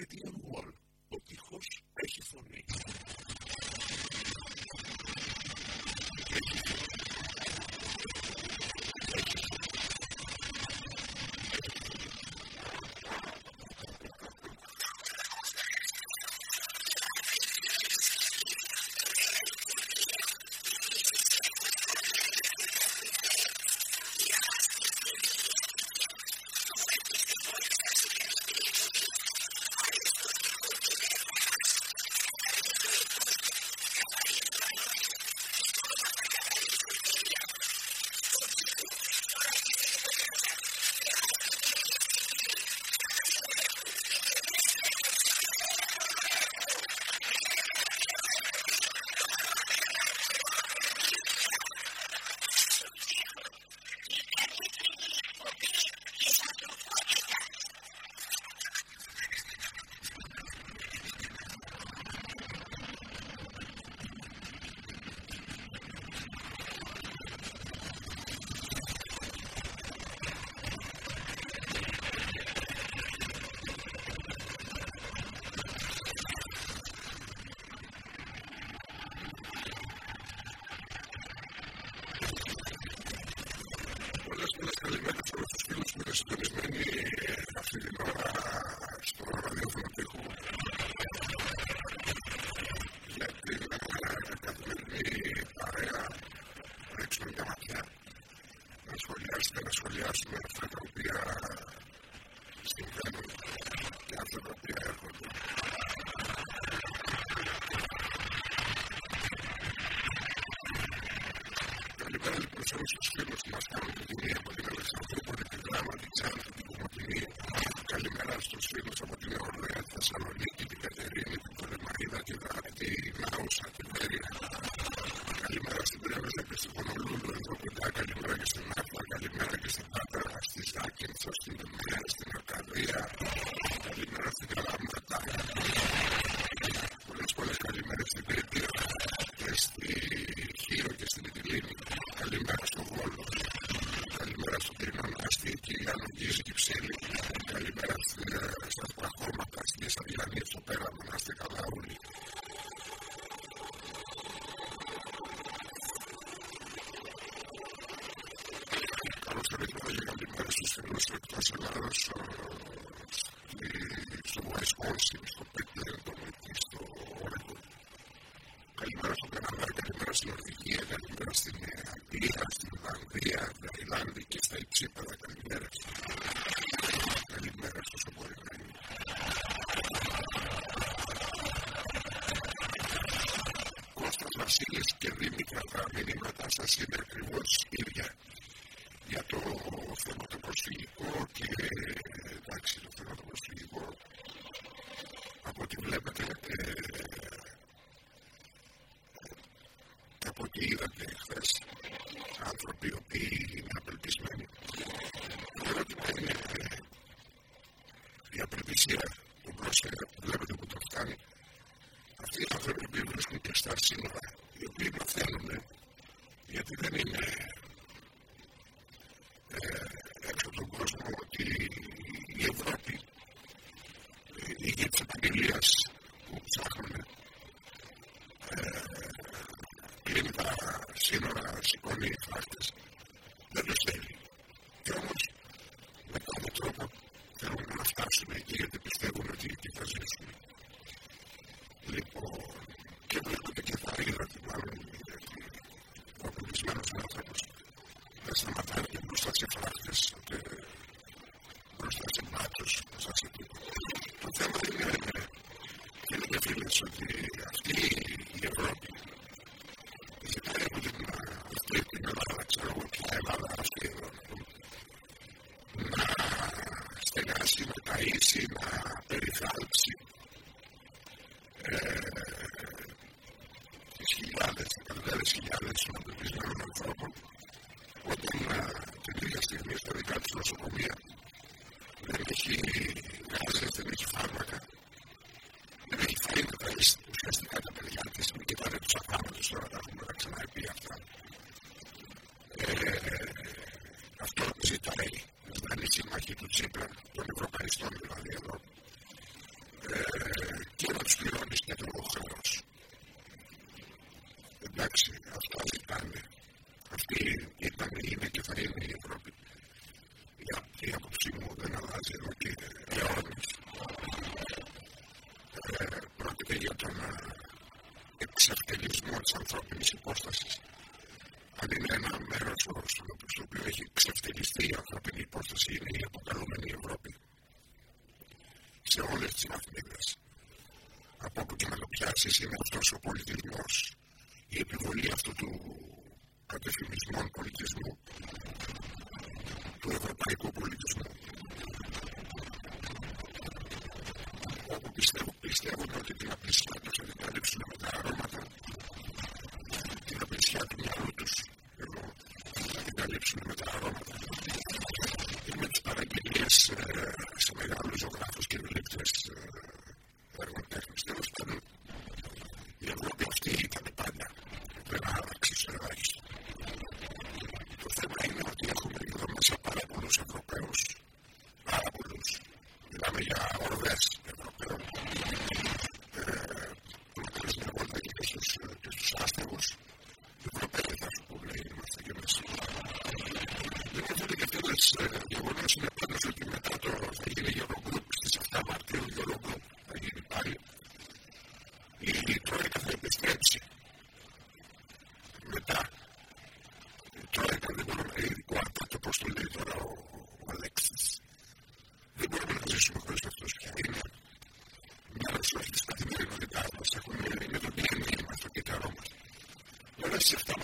Corinthian water. ανοίξουμε τα μάτια, να σχολιάσουμε, να σχολιάσουμε αυτά τα οποία συμβαίνουν και αυτά τα οποία έρχονται. Καλημέρα λοιπόν σε όλους τους φίλους μας κάνουν από την Αλεξανδρούπολη, την Δράμα, την Ξάνθη, την Κομωτινή. Καλημέρα στους φίλους ask you. людей, а συμμάχοι του Τσίπρα, των Ευρωπαϊστών δηλαδή εδώ, ε, και να του πληρώνεις και το χρέος. Εντάξει, αυτά ζητάνε. Αυτή ήταν, είναι και θα είναι η Ευρώπη. Η άποψή μου δεν αλλάζει εδώ και αιώνες. Ε, πρόκειται για τον ε, εξευτελισμό της ανθρώπινης υπόστασης αν είναι ένα μέρο στο οποίο έχει ξεφτυλιστεί η ανθρώπινη υπόθεση, είναι η αποκαλούμενη Ευρώπη. Σε όλες τις βαθμίδε. Από όπου και να το πιάσεις, είναι ωστόσο ο πολιτισμός. Η επιβολή αυτού του κατεφημισμών πολιτισμού, του ευρωπαϊκού πολιτισμού. Όπου πιστεύω, πιστεύουν ότι την απειλή τους θα την καλύψουν με τα αρώματα, την απειλή του μυαλού καλύψουμε με τα αρώματα. Και με τις παραγγελίες ε, σε μεγάλου ζωγράφου και μιλήτε ε, Πώ το λέει τώρα ο Αλέξης; Δεν μπορούμε να ζήσουμε χωρίς αυτός που θέλουμε. Μέρο του καθημερινού δεν θα μας έχουν μείνει. Είναι το τι έμεινε μας και τα ρόμα. Τώρα σε αυτό.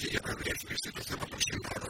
και για να διαχειριστεί το θέμα των συνόρων.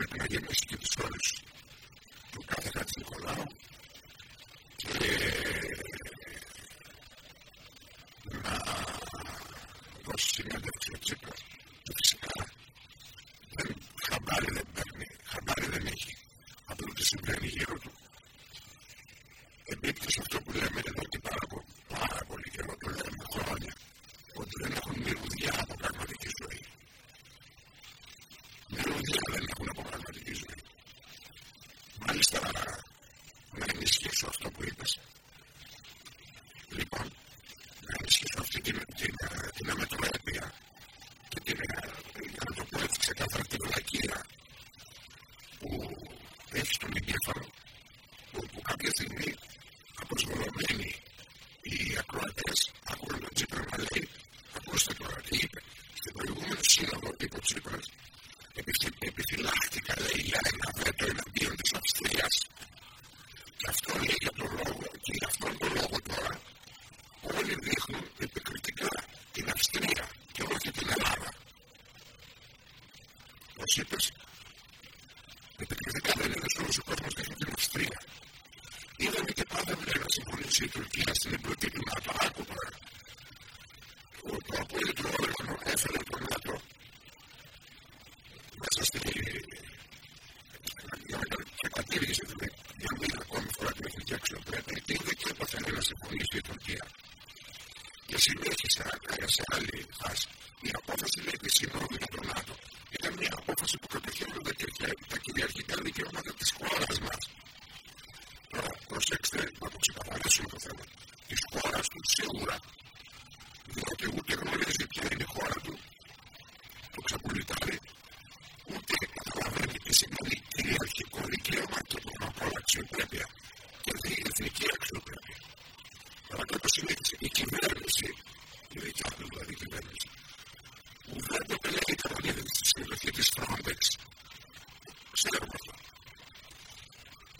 какой-то отдельности η Τουρκία στην εμπλοκή του ΝΑΤΟ.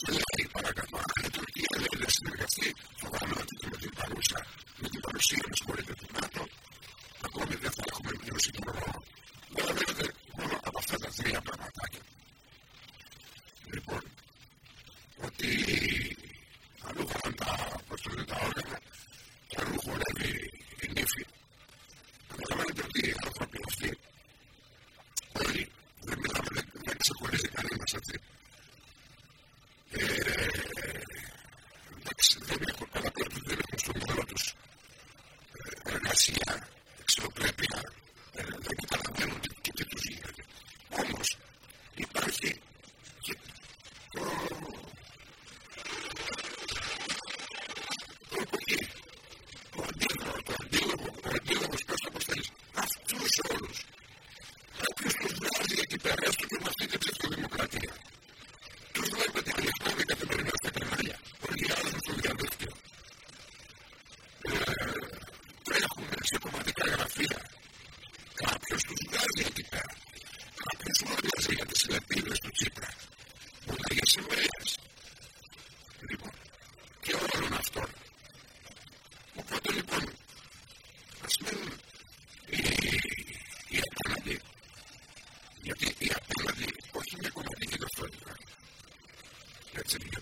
Λέει παρακαλώ, αν η Τουρκία λέει δεν συνεργαστεί, φοβάμαι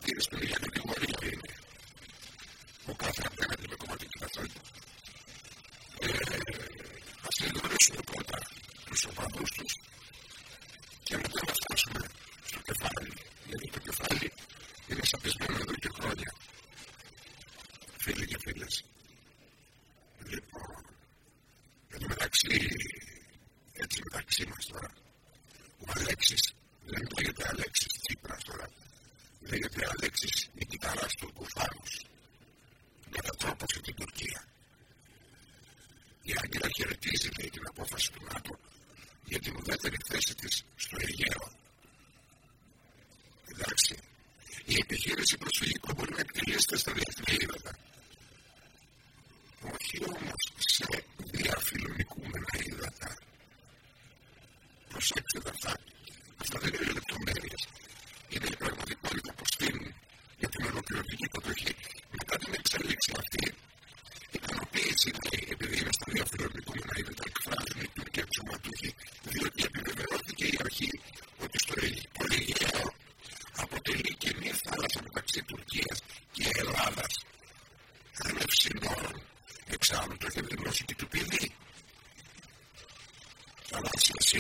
είδες που δεν είναι τίποτα δικαίωμα, ούτε αυτά που είναι τα δικαίωμα του κομματικού κατόχου, ας λέγουμε ότι είναι συμπαθητικά, είναι συμπαθητικά. selfish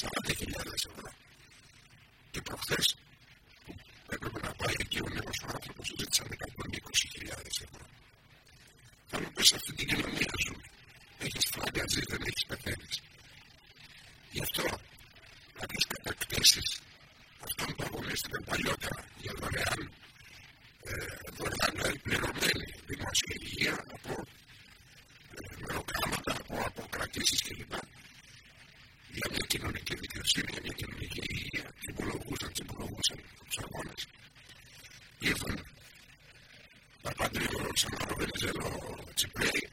40.000 ευρώ. Και προχθές you know, to break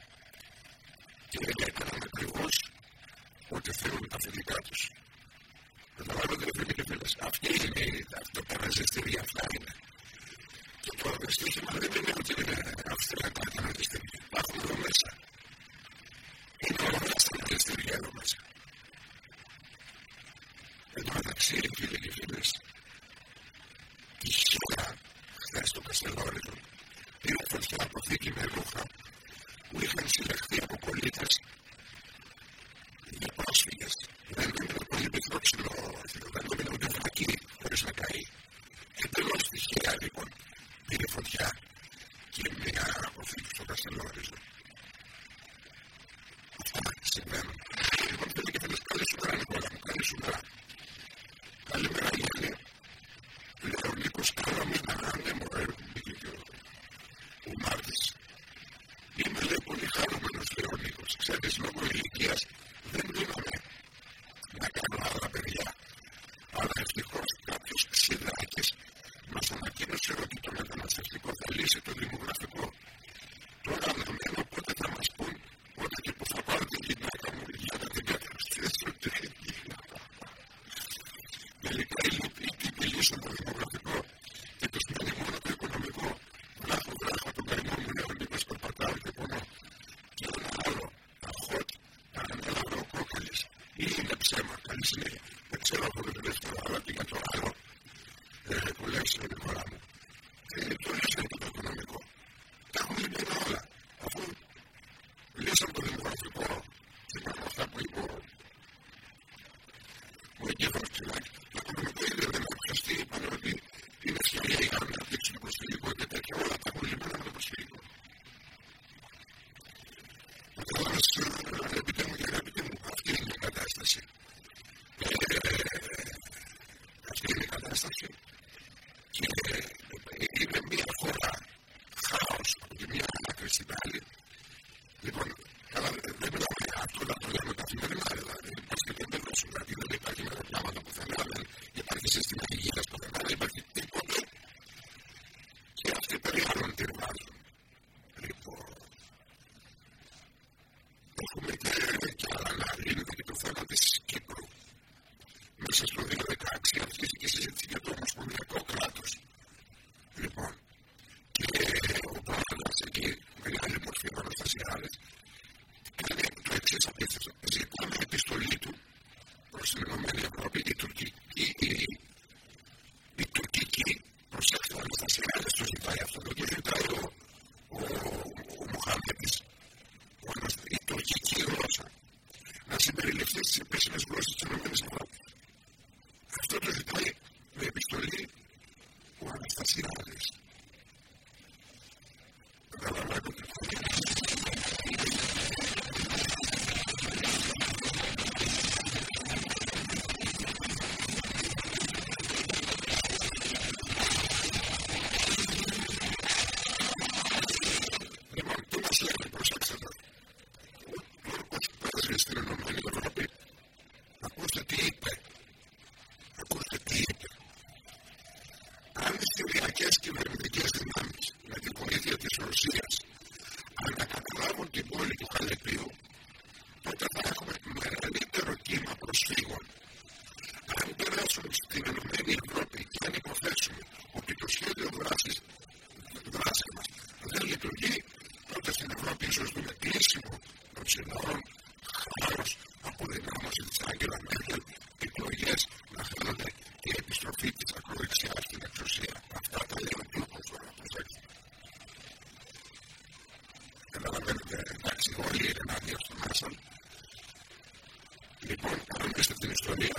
Λοιπόν, αν την ιστορία,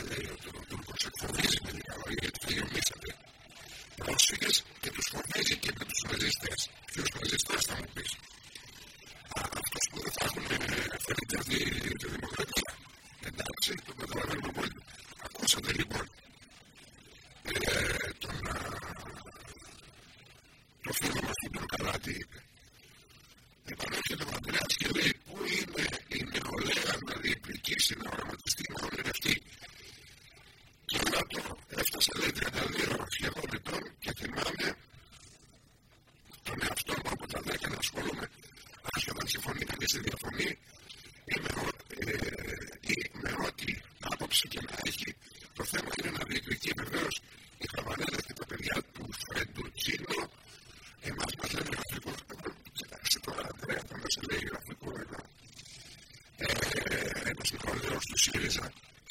ΣΥΡΙΖΑ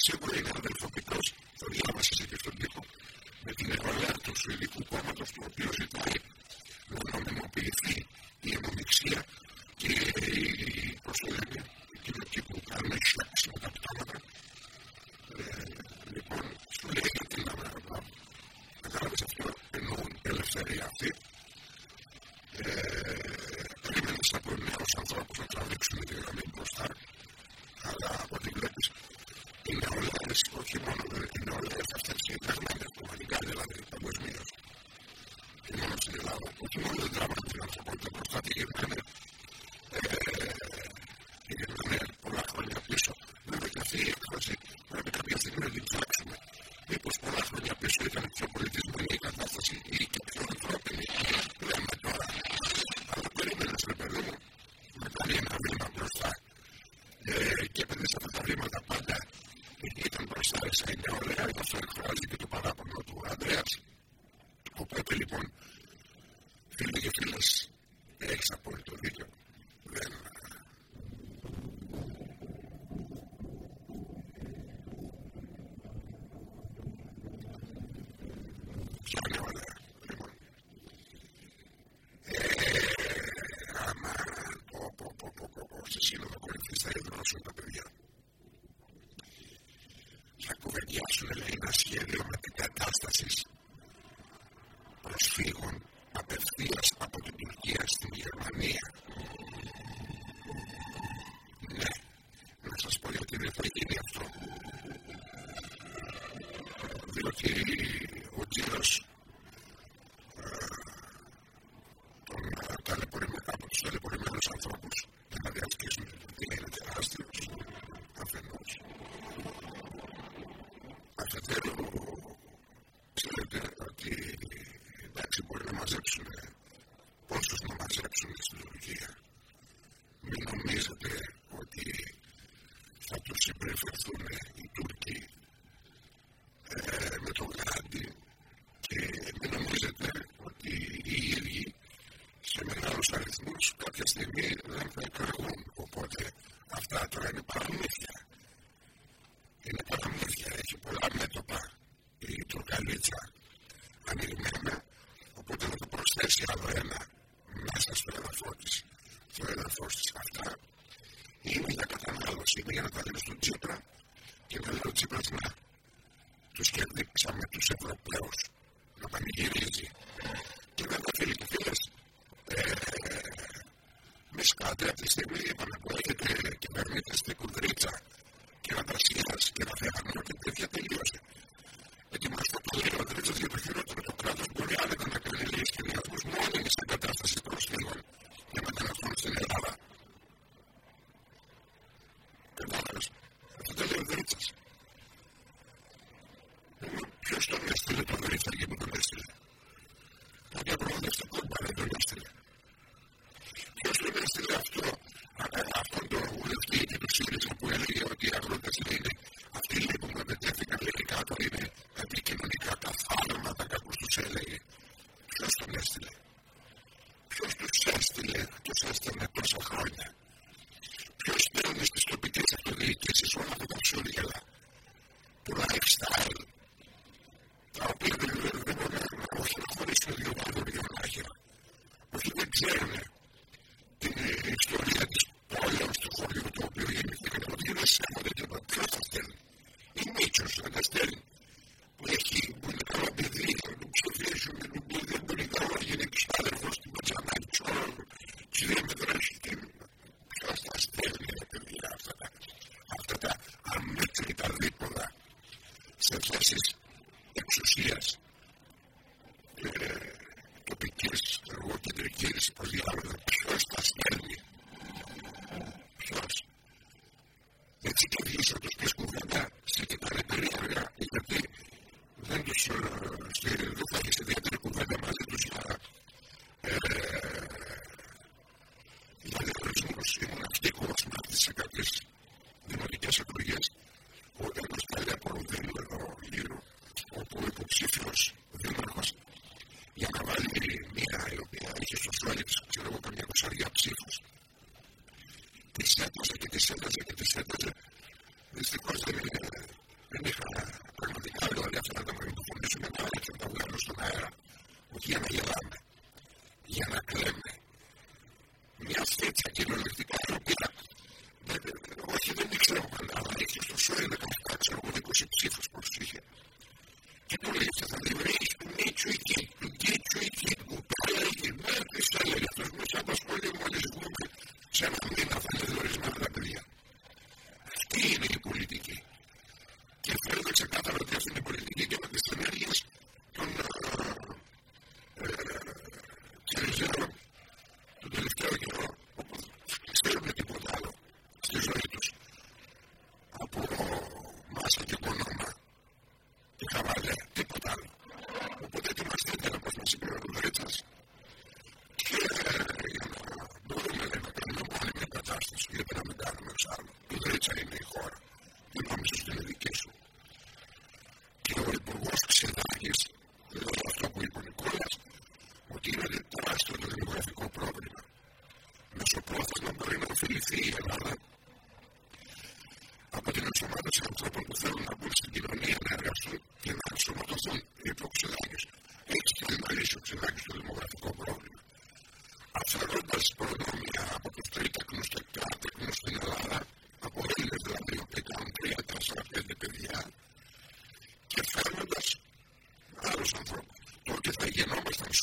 σίγουρα είναι αδελφοποιητός. Το διάβασε και στον τοίχο με την ευαλία του Σουηδικού κόμματος, το οποίο ζητάει να νομιμοποιηθεί η αιμονιξία και η προσφυγή εκείνο εκεί που κάνουμε χιλιάξει με τα πτώματα. Ε, λοιπόν, σου λέει γιατί να με Κατάλαβες αυτό, εννοούν ελευθερία αυτή. Ε, Περίμενε από νέους ανθρώπους να τραβήξουν τη γραμμή Christ was actually проплешь. Δυστυχώ δεν είχα πραγματικά δουλειά στον Θεό να το πωλήσουν μετά, γιατί το βγαίνουν στον αέρα. Όχι για να γελάμε, για να κλέμε. Μια σκέψη και η οποία, Όχι δεν την ξέρω καλά, αλλά έχει το φίλο 18 από 20 ψήφου που προσφύγει. Και το λέει στα δημιουργία του Μίτσου, του Γκίτσου, του Μπουτάλαι, η γη μου έρθει στα έλεγα. Θα του δώσω όμω όλοι μου αλεσμού, ξέρω.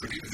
believe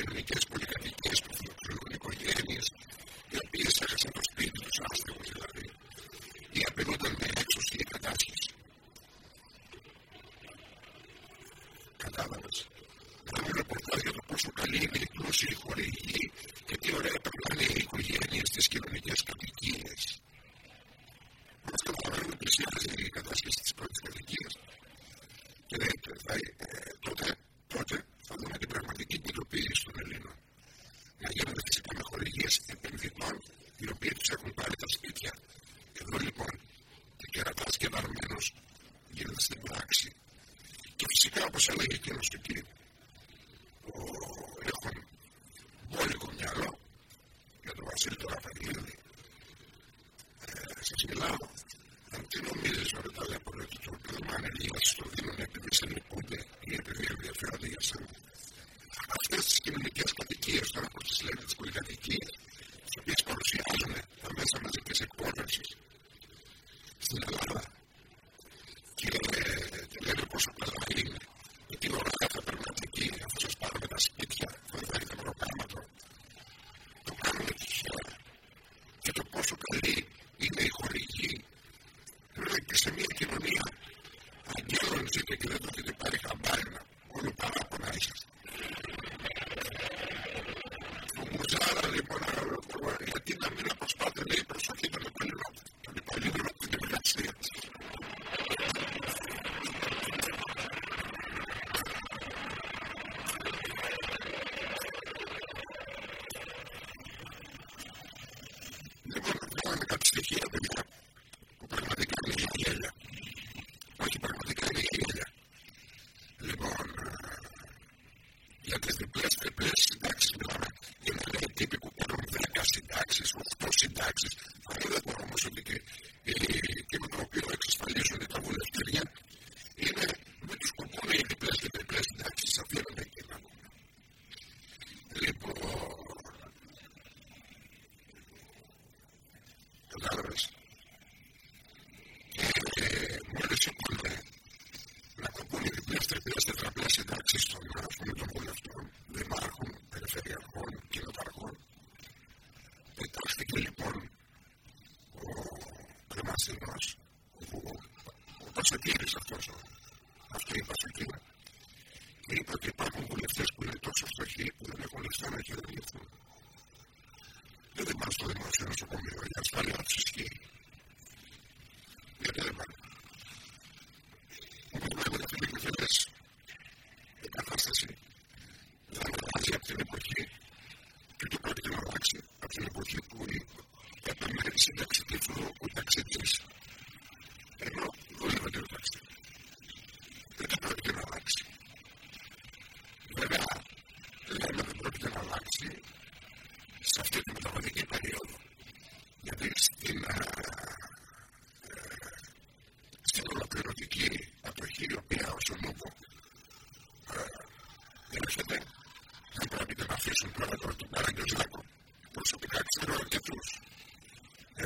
κοινωνικές πολιτικές. όπως έλεγε και ο συντάξει τώρα. και λέει τύπικου παρόμοιου 10 συντάξεις, 8 συντάξεις. Αλλά δεν μπορώ όμω ότι και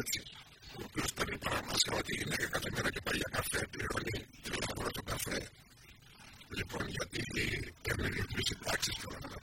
έτσι, ο οποίος παίρνει παραμάσχευα τη γυναίκα κάθε μέρα και πάει για καφέ, πληρώνει τρία ευρώ το καφέ. Λοιπόν, γιατί παίρνει δύο-τρει συντάξεις τώρα να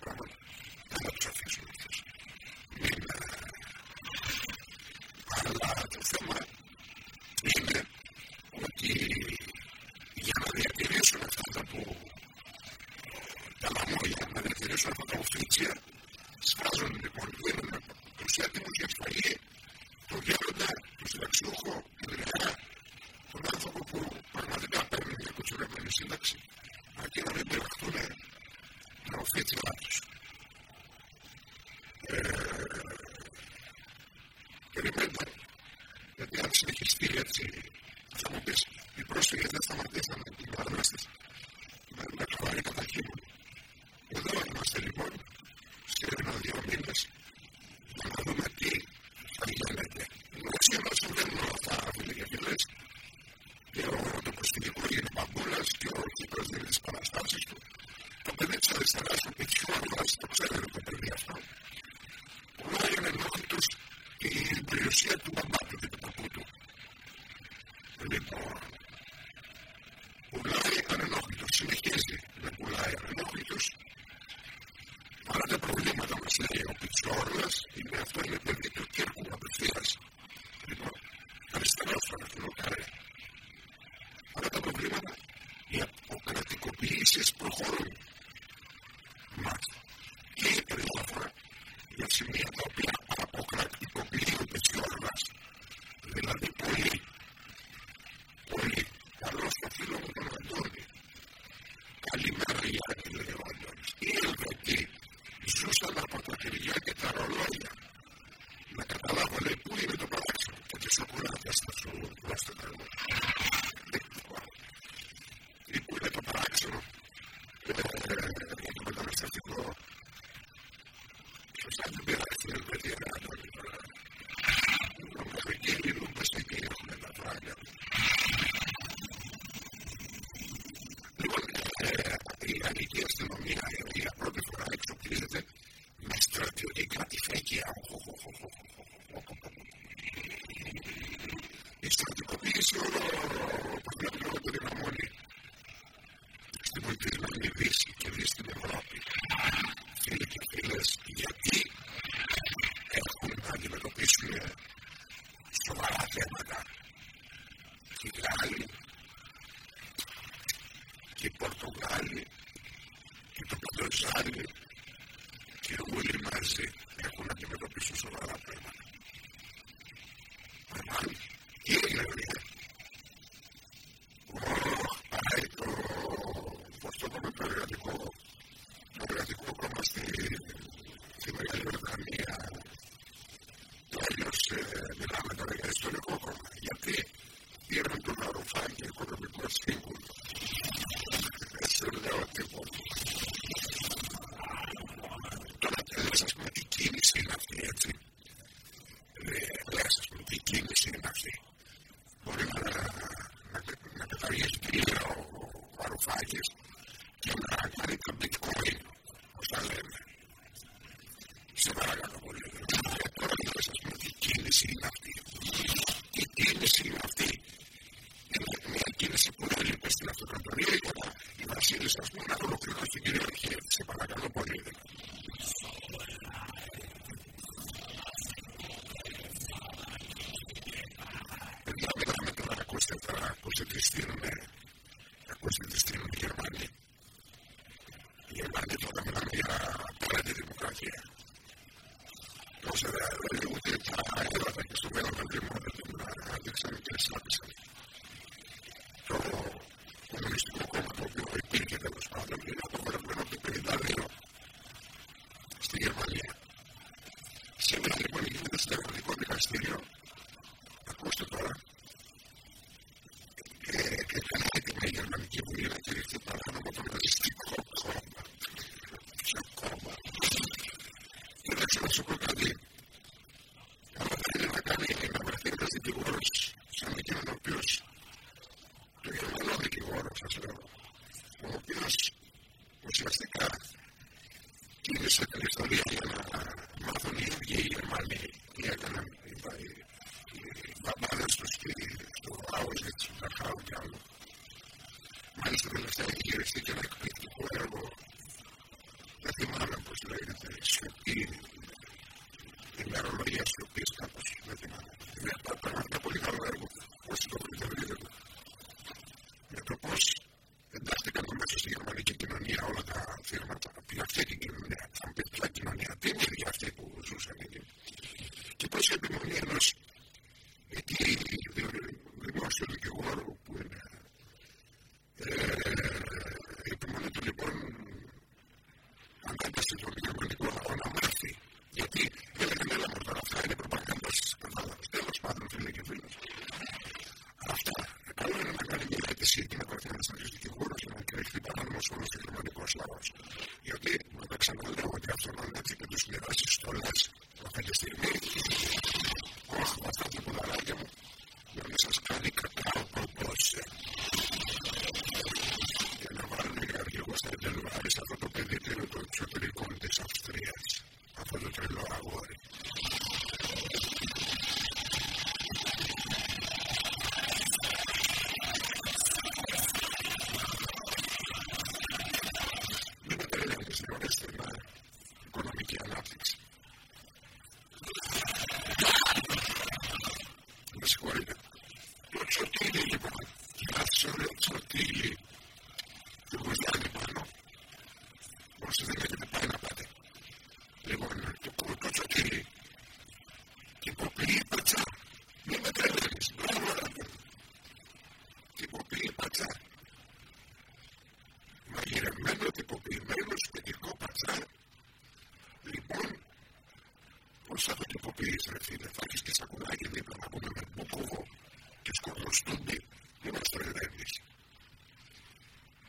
Θα μου πεις, οι πρόσφυγες δεν σταματήσανε την παρέμβαση. Δεν με χάρη καταχύμουν. やる how do you 什么时候 Δεν θα σα έλεγα.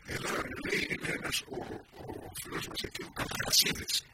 Δεν είναι οι ελληνικέ ούτω ή άλλω.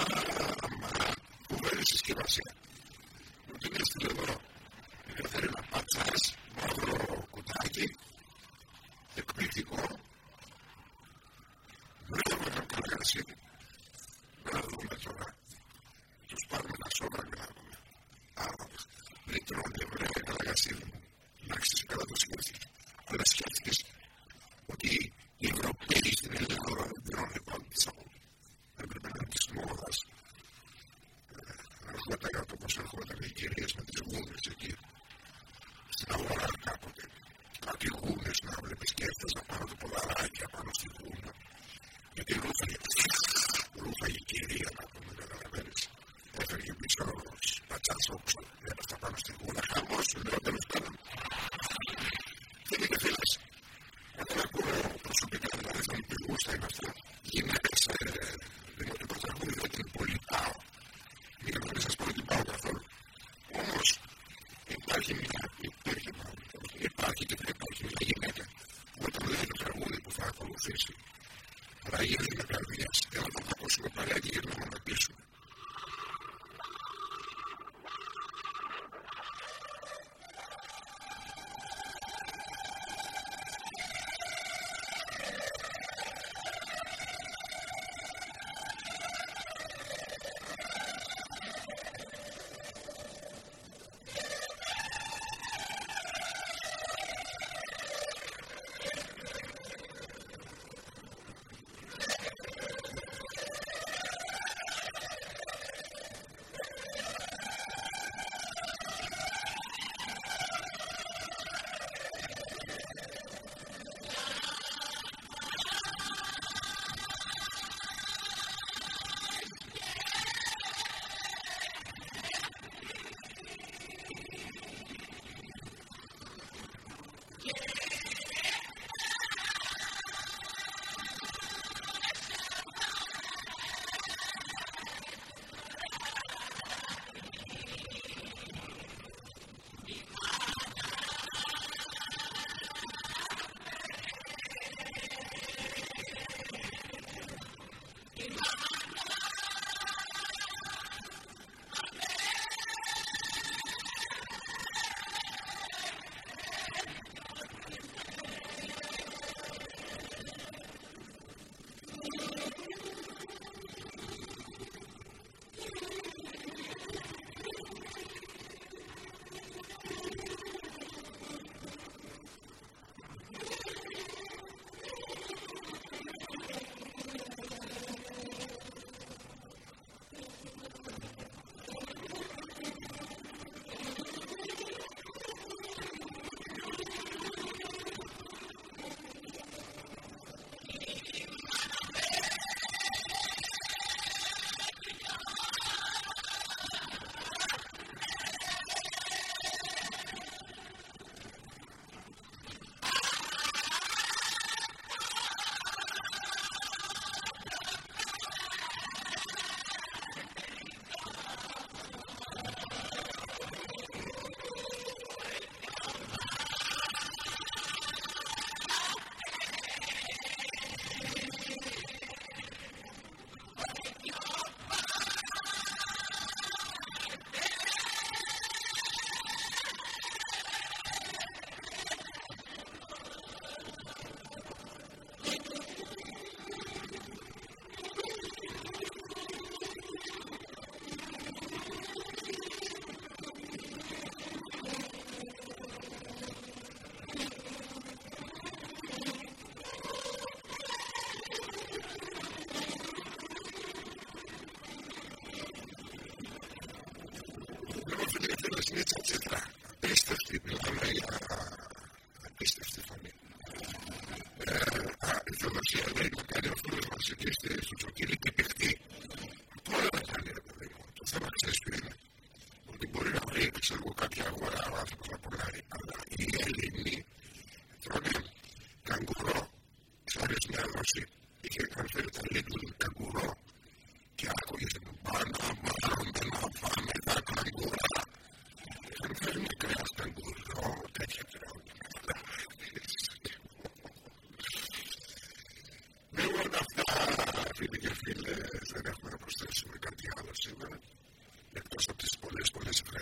Άρα, για να αγοράσουμε, να δούμε τι συσκευασία. Δεν να θέλει να πάει χάρη.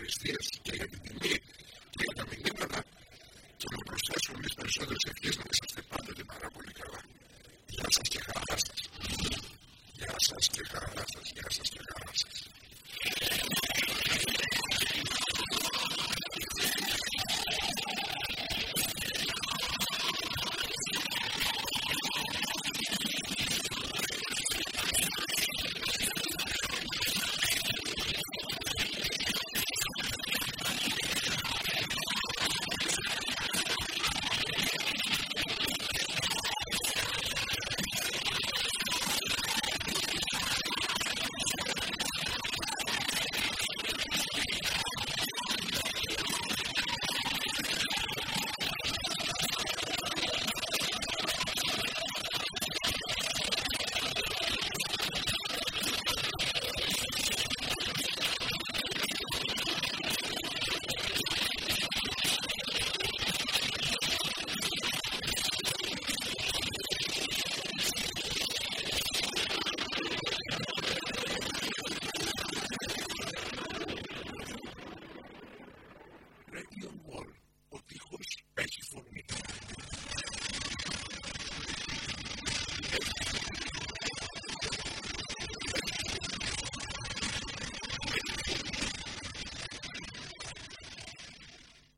Ευχαριστίες και για την τιμή και για τα μηνύματα και να προσθέσουμε εμείς περισσότερες ευχές να τις